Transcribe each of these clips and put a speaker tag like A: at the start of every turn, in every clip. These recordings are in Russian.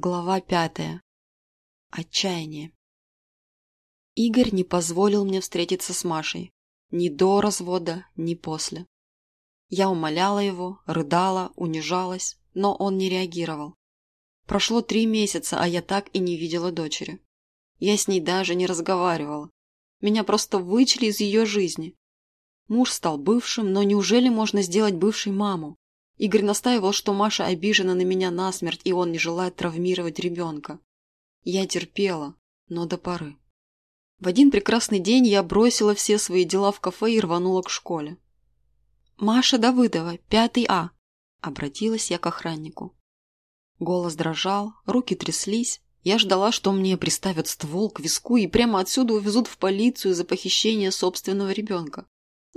A: Глава пятая. Отчаяние. Игорь не позволил мне встретиться с Машей. Ни до развода, ни после. Я умоляла его, рыдала, унижалась, но он не реагировал. Прошло три месяца, а я так и не видела дочери. Я с ней даже не разговаривала. Меня просто вычли из ее жизни. Муж стал бывшим, но неужели можно сделать бывшей маму? Игорь настаивал, что Маша обижена на меня насмерть, и он не желает травмировать ребенка. Я терпела, но до поры. В один прекрасный день я бросила все свои дела в кафе и рванула к школе. «Маша Давыдова, пятый А», — обратилась я к охраннику. Голос дрожал, руки тряслись. Я ждала, что мне приставят ствол к виску и прямо отсюда увезут в полицию за похищение собственного ребенка.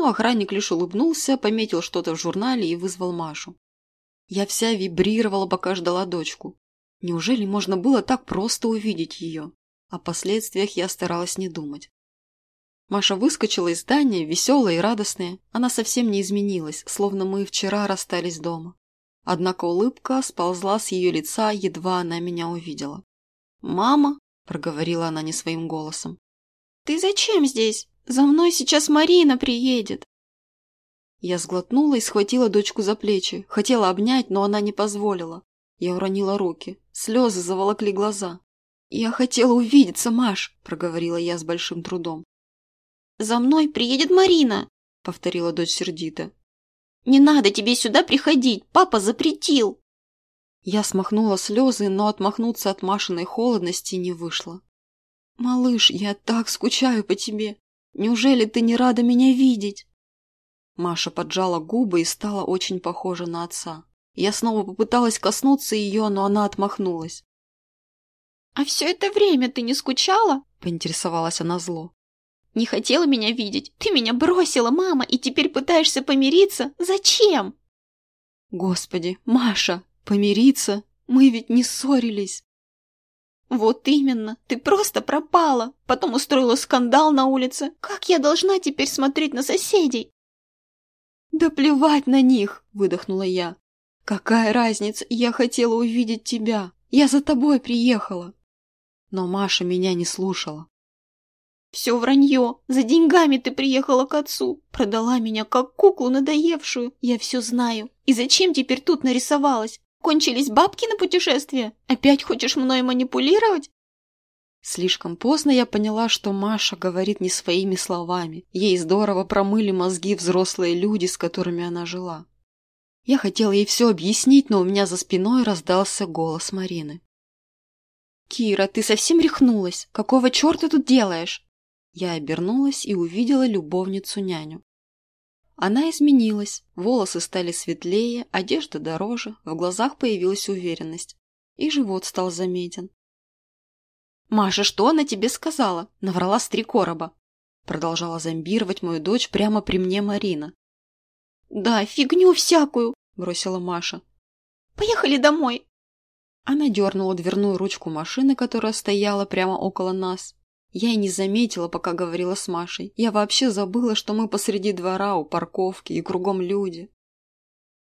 A: Но охранник лишь улыбнулся, пометил что-то в журнале и вызвал Машу. Я вся вибрировала, пока ждала дочку. Неужели можно было так просто увидеть ее? О последствиях я старалась не думать. Маша выскочила из здания, веселая и радостная. Она совсем не изменилась, словно мы вчера расстались дома. Однако улыбка сползла с ее лица, едва она меня увидела. «Мама?» – проговорила она не своим голосом.
B: «Ты зачем здесь?» За мной сейчас Марина приедет.
A: Я сглотнула и схватила дочку за плечи. Хотела обнять, но она не позволила. Я уронила руки. Слезы заволокли глаза. «Я хотела увидеться, Маш», – проговорила я с большим трудом.
B: «За мной приедет Марина», – повторила дочь сердито. «Не надо тебе сюда приходить, папа запретил».
A: Я смахнула слезы, но отмахнуться от Машиной холодности не вышло. «Малыш, я так скучаю по тебе. Неужели ты не рада меня видеть?» Маша поджала губы и стала очень похожа на отца. Я снова попыталась коснуться ее, но она отмахнулась.
B: «А все это время ты не скучала?»
A: – поинтересовалась она зло.
B: «Не хотела меня видеть. Ты меня бросила, мама, и теперь пытаешься помириться? Зачем?»
A: «Господи, Маша, помириться? Мы ведь не ссорились!»
B: «Вот именно, ты просто пропала, потом устроила скандал на улице. Как я должна теперь смотреть на соседей?»
A: «Да плевать на них!» – выдохнула я. «Какая разница, я хотела увидеть тебя. Я за тобой приехала». Но Маша меня не слушала.
B: «Все вранье. За деньгами ты приехала к отцу. Продала меня как куклу надоевшую. Я все знаю. И зачем теперь тут нарисовалась? Кончились бабки на путешествие? Опять хочешь мной манипулировать?»
A: Слишком поздно я поняла, что Маша говорит не своими словами. Ей здорово промыли мозги взрослые люди, с которыми она жила. Я хотела ей все объяснить, но у меня за спиной раздался голос Марины.
B: «Кира, ты совсем рехнулась? Какого черта тут делаешь?»
A: Я обернулась и увидела любовницу-няню. Она изменилась, волосы стали светлее, одежда дороже, в глазах появилась уверенность. И живот стал заметен.
B: «Маша, что она тебе сказала?» – наврала с три короба.
A: Продолжала зомбировать мою дочь прямо при мне Марина.
B: «Да, фигню всякую!» – бросила Маша. «Поехали домой!»
A: Она дернула дверную ручку машины, которая стояла прямо около нас, я и не заметила, пока говорила с Машей. Я вообще забыла, что мы посреди двора у парковки и кругом люди.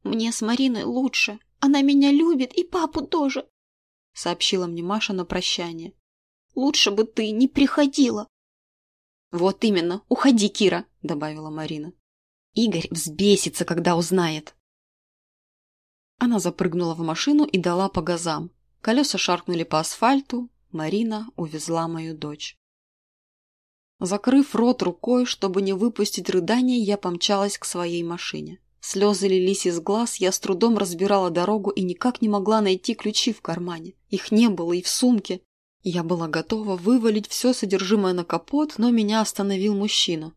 B: «Мне с Мариной лучше. Она меня любит и папу тоже», —
A: сообщила мне Маша на прощание.
B: «Лучше бы ты не приходила».
A: «Вот именно. Уходи, Кира», — добавила Марина. «Игорь взбесится, когда узнает». Она запрыгнула в машину и дала по газам. Колеса шаркнули по асфальту. Марина увезла мою дочь. Закрыв рот рукой, чтобы не выпустить рыдания, я помчалась к своей машине. Слезы лились из глаз, я с трудом разбирала дорогу и никак не могла найти ключи в кармане. Их не было и в сумке. Я была готова вывалить все содержимое на капот, но меня остановил мужчина.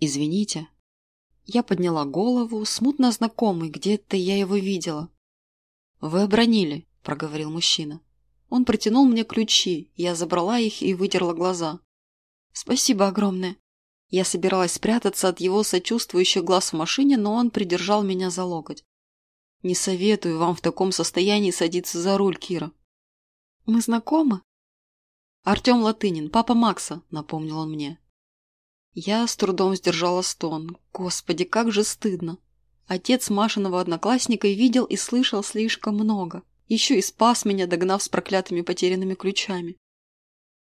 A: «Извините». Я подняла голову, смутно знакомый, где-то я его видела. «Вы обронили», — проговорил мужчина. Он протянул мне ключи, я забрала их и вытерла глаза. «Спасибо огромное». Я собиралась спрятаться от его сочувствующих глаз в машине, но он придержал меня за локоть. «Не советую вам в таком состоянии садиться за руль, Кира». «Мы знакомы?» «Артем Латынин, папа Макса», — напомнил он мне. Я с трудом сдержала стон. Господи, как же стыдно. Отец Машиного одноклассника видел и слышал слишком много. Еще и спас меня, догнав с проклятыми потерянными ключами.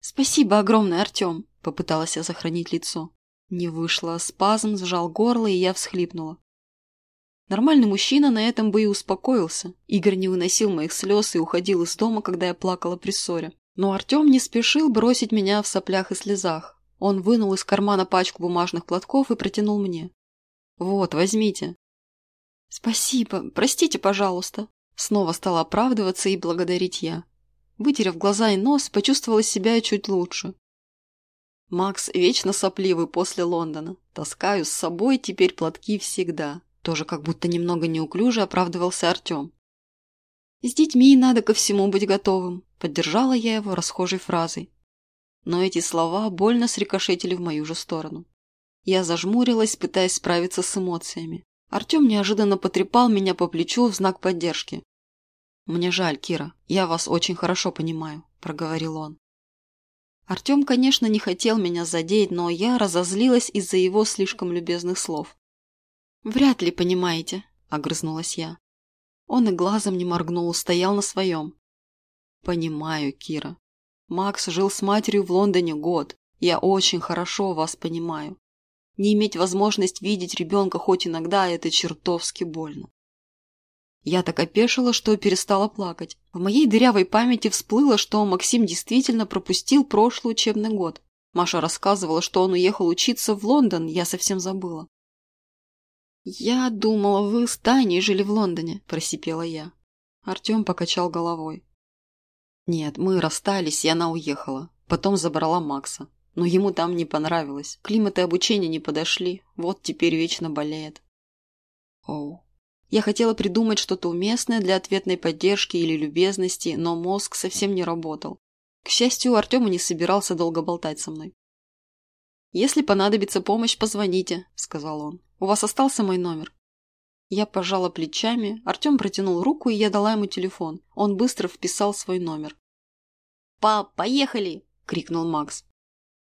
A: «Спасибо огромное, Артем!» – попыталась я сохранить лицо. Не вышло, спазм сжал горло, и я всхлипнула. Нормальный мужчина на этом бы и успокоился. Игорь не выносил моих слез и уходил из дома, когда я плакала при ссоре. Но Артем не спешил бросить меня в соплях и слезах. Он вынул из кармана пачку бумажных платков и протянул мне. «Вот, возьмите». «Спасибо. Простите, пожалуйста». Снова стала оправдываться и благодарить я. Вытерев глаза и нос, почувствовала себя чуть лучше. Макс вечно сопливый после Лондона. Таскаю с собой теперь платки всегда. Тоже как будто немного неуклюже оправдывался Артем. «С детьми надо ко всему быть готовым», – поддержала я его расхожей фразой. Но эти слова больно срикошетили в мою же сторону. Я зажмурилась, пытаясь справиться с эмоциями. Артем неожиданно потрепал меня по плечу в знак поддержки. «Мне жаль, Кира, я вас очень хорошо понимаю», – проговорил он. Артем, конечно, не хотел меня задеть, но я разозлилась из-за его слишком любезных слов. «Вряд ли понимаете», – огрызнулась я. Он и глазом не моргнул, стоял на своем. «Понимаю, Кира. Макс жил с матерью в Лондоне год. Я очень хорошо вас понимаю. Не иметь возможность видеть ребенка хоть иногда – это чертовски больно. Я так опешила, что перестала плакать. В моей дырявой памяти всплыло, что Максим действительно пропустил прошлый учебный год. Маша рассказывала, что он уехал учиться в Лондон, я совсем забыла. «Я думала, вы с Таней жили в Лондоне», – просипела я. Артем покачал головой. «Нет, мы расстались, и она уехала. Потом забрала Макса. Но ему там не понравилось. Климат и обучение не подошли. Вот теперь вечно болеет». «Оу». Я хотела придумать что-то уместное для ответной поддержки или любезности, но мозг совсем не работал. К счастью, Артем не собирался долго болтать со мной. «Если понадобится помощь, позвоните», – сказал он. «У вас остался мой номер?» Я пожала плечами, Артем протянул руку, и я дала ему телефон. Он быстро вписал свой номер. «Пап, поехали!» – крикнул Макс.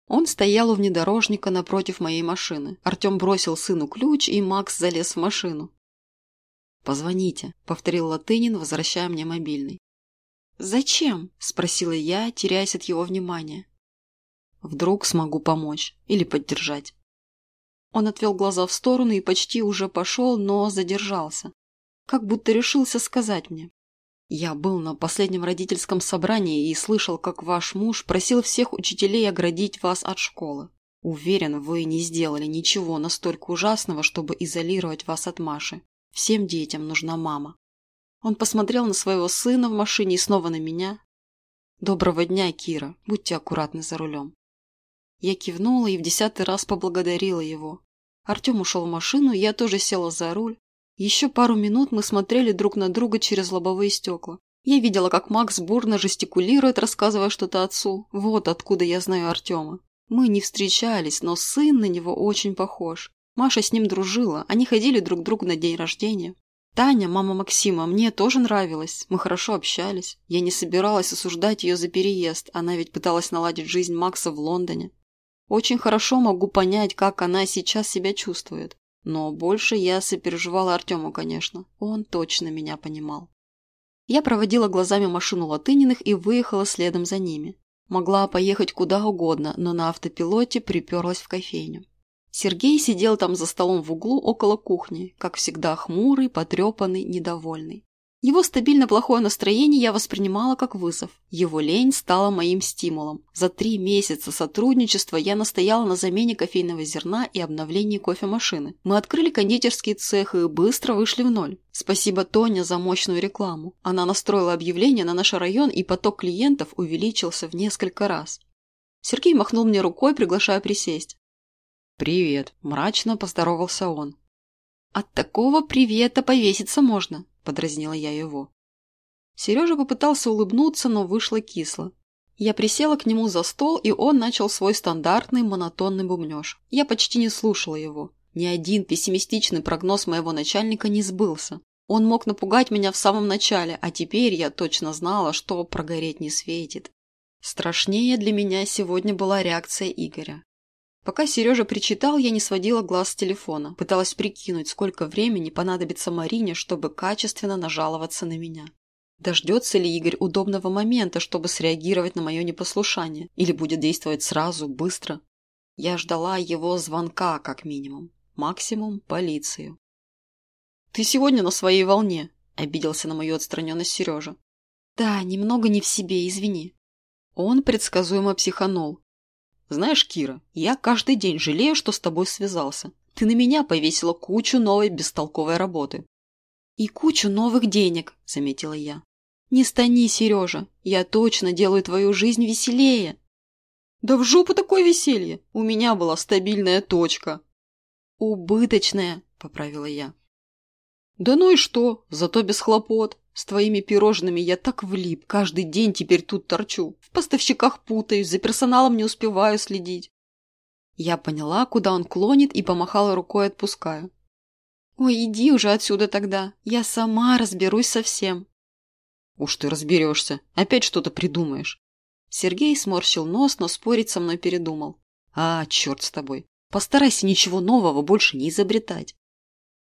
A: Он стоял у внедорожника напротив моей машины. Артем бросил сыну ключ, и Макс залез в машину. «Позвоните», – повторил Латынин, возвращая мне мобильный. «Зачем?» – спросила я, теряясь от его внимания. Вдруг смогу помочь или поддержать. Он отвел глаза в сторону и почти уже пошел, но задержался. Как будто решился сказать мне. Я был на последнем родительском собрании и слышал, как ваш муж просил всех учителей оградить вас от школы. Уверен, вы не сделали ничего настолько ужасного, чтобы изолировать вас от Маши. Всем детям нужна мама. Он посмотрел на своего сына в машине и снова на меня. Доброго дня, Кира. Будьте аккуратны за рулем. Я кивнула и в десятый раз поблагодарила его. Артем ушел в машину, я тоже села за руль. Еще пару минут мы смотрели друг на друга через лобовые стекла. Я видела, как Макс бурно жестикулирует, рассказывая что-то отцу. Вот откуда я знаю Артема. Мы не встречались, но сын на него очень похож. Маша с ним дружила, они ходили друг к другу на день рождения. Таня, мама Максима, мне тоже нравилась. Мы хорошо общались. Я не собиралась осуждать ее за переезд. Она ведь пыталась наладить жизнь Макса в Лондоне. Очень хорошо могу понять, как она сейчас себя чувствует. Но больше я сопереживала Артему, конечно. Он точно меня понимал. Я проводила глазами машину Латыниных и выехала следом за ними. Могла поехать куда угодно, но на автопилоте приперлась в кофейню. Сергей сидел там за столом в углу около кухни, как всегда хмурый, потрепанный, недовольный. Его стабильно плохое настроение я воспринимала как вызов. Его лень стала моим стимулом. За три месяца сотрудничества я настояла на замене кофейного зерна и обновлении кофемашины. Мы открыли кондитерский цех и быстро вышли в ноль. Спасибо Тоне за мощную рекламу. Она настроила объявление на наш район, и поток клиентов увеличился в несколько раз. Сергей махнул мне рукой, приглашая присесть. «Привет», – мрачно поздоровался он. «От такого привета повеситься можно», подразнила я его. Сережа попытался улыбнуться, но вышло кисло. Я присела к нему за стол, и он начал свой стандартный монотонный бубнеж. Я почти не слушала его. Ни один пессимистичный прогноз моего начальника не сбылся. Он мог напугать меня в самом начале, а теперь я точно знала, что прогореть не светит. Страшнее для меня сегодня была реакция Игоря. Пока Сережа причитал, я не сводила глаз с телефона, пыталась прикинуть, сколько времени понадобится Марине, чтобы качественно нажаловаться на меня. Дождется ли Игорь удобного момента, чтобы среагировать на мое непослушание? Или будет действовать сразу, быстро? Я ждала его звонка, как минимум. Максимум – полицию. «Ты сегодня на своей волне», – обиделся на мою отстраненность Сережа.
B: «Да, немного не в себе, извини».
A: Он предсказуемо психанул. «Знаешь, Кира, я каждый день жалею, что с тобой связался. Ты на меня повесила кучу новой бестолковой работы.
B: «И кучу новых денег», – заметила я. «Не стани, Сережа, я точно делаю твою жизнь веселее».
A: «Да в жопу такое веселье! У меня была стабильная точка».
B: «Убыточная», – поправила я.
A: «Да ну и что? Зато без хлопот. С твоими пирожными я так влип. Каждый день теперь тут торчу. В поставщиках путаюсь, за персоналом не успеваю следить». Я поняла, куда он клонит, и помахала рукой, отпускаю.
B: «Ой, иди уже отсюда тогда. Я сама разберусь со всем».
A: «Уж ты разберешься. Опять что-то придумаешь». Сергей сморщил нос, но спорить со мной передумал. «А, черт с тобой. Постарайся ничего нового больше не изобретать».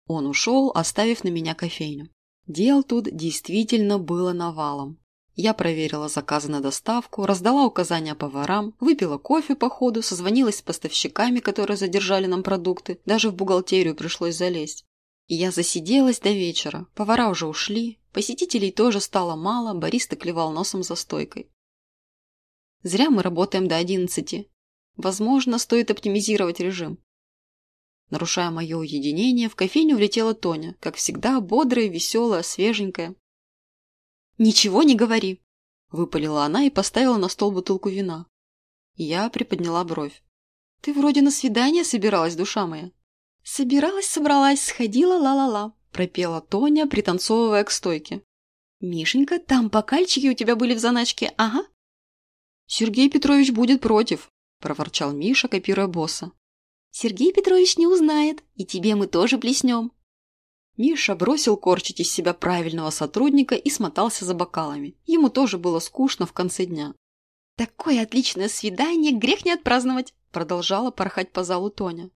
A: Он ушел, оставив на меня кофейню. Дел тут действительно было навалом. Я проверила заказы на доставку, раздала указания поварам, выпила кофе по ходу, созвонилась с поставщиками, которые задержали нам продукты, даже в бухгалтерию пришлось залезть. Я засиделась до вечера, повара уже ушли, посетителей тоже стало мало, бариста клевал носом за стойкой. Зря мы работаем до одиннадцати. Возможно, стоит оптимизировать режим. Нарушая мое уединение, в кофейню влетела Тоня, как всегда, бодрая, веселая, свеженькая.
B: «Ничего не говори!»
A: – выпалила она и поставила на стол бутылку вина. Я приподняла бровь. «Ты вроде на свидание собиралась, душа моя?»
B: «Собиралась, собралась, сходила, ла-ла-ла», –
A: пропела Тоня, пританцовывая к стойке.
B: «Мишенька, там бокальчики у тебя были в заначке, ага».
A: «Сергей Петрович будет против», – проворчал Миша, копируя босса.
B: «Сергей Петрович не узнает, и тебе мы тоже плеснем»,
A: Миша бросил корчить из себя правильного сотрудника и смотался за бокалами. Ему тоже было скучно в конце дня.
B: «Такое отличное свидание, грех не отпраздновать!»
A: Продолжала порхать по залу Тоня.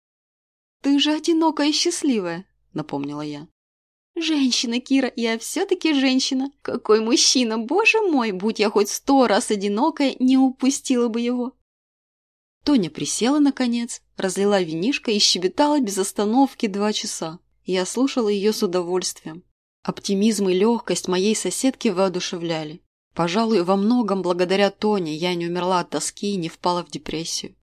B: «Ты же одинокая и счастливая!»
A: Напомнила я.
B: «Женщина, Кира, я все-таки женщина! Какой мужчина! Боже мой, будь я хоть сто раз одинокая, не упустила бы его!»
A: Тоня присела, наконец, разлила винишко и щебетала без остановки два часа. Я слушала ее с удовольствием. Оптимизм и легкость моей соседки воодушевляли. Пожалуй, во многом благодаря Тоне я не умерла от тоски и не впала в депрессию.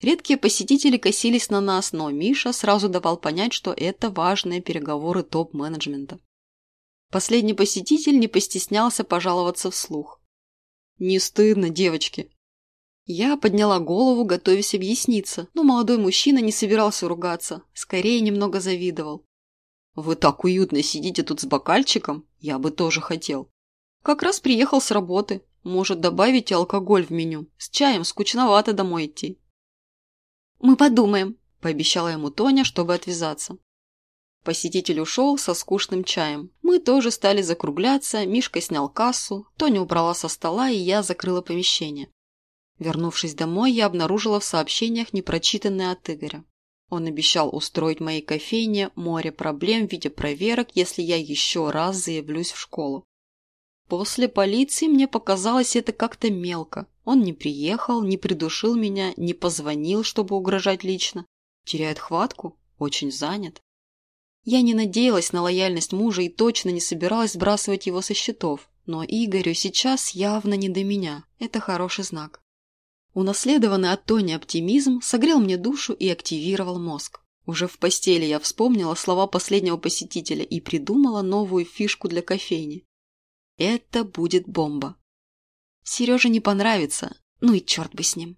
A: Редкие посетители косились на нас, но Миша сразу давал понять, что это важные переговоры топ-менеджмента. Последний посетитель не постеснялся пожаловаться вслух. «Не стыдно, девочки!» Я подняла голову, готовясь объясниться, но молодой мужчина не собирался ругаться, скорее немного завидовал. Вы так уютно сидите тут с бокальчиком, я бы тоже хотел. Как раз приехал с работы. Может, добавите алкоголь в меню. С чаем скучновато домой идти.
B: Мы подумаем,
A: пообещала ему Тоня, чтобы отвязаться. Посетитель ушел со скучным чаем. Мы тоже стали закругляться, Мишка снял кассу, Тоня убрала со стола, и я закрыла помещение. Вернувшись домой, я обнаружила в сообщениях непрочитанное от Игоря. Он обещал устроить моей кофейне море проблем в виде проверок, если я еще раз заявлюсь в школу. После полиции мне показалось это как-то мелко. Он не приехал, не придушил меня, не позвонил, чтобы угрожать лично. Теряет хватку? Очень занят. Я не надеялась на лояльность мужа и точно не собиралась сбрасывать его со счетов. Но Игорю сейчас явно не до меня. Это хороший знак. Унаследованный от Тони оптимизм согрел мне душу и активировал мозг. Уже в постели я вспомнила слова последнего посетителя и придумала новую фишку для кофейни. Это будет бомба. Сереже не понравится, ну и черт бы с ним.